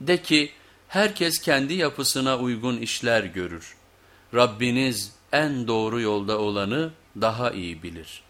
De ki herkes kendi yapısına uygun işler görür. Rabbiniz en doğru yolda olanı daha iyi bilir.''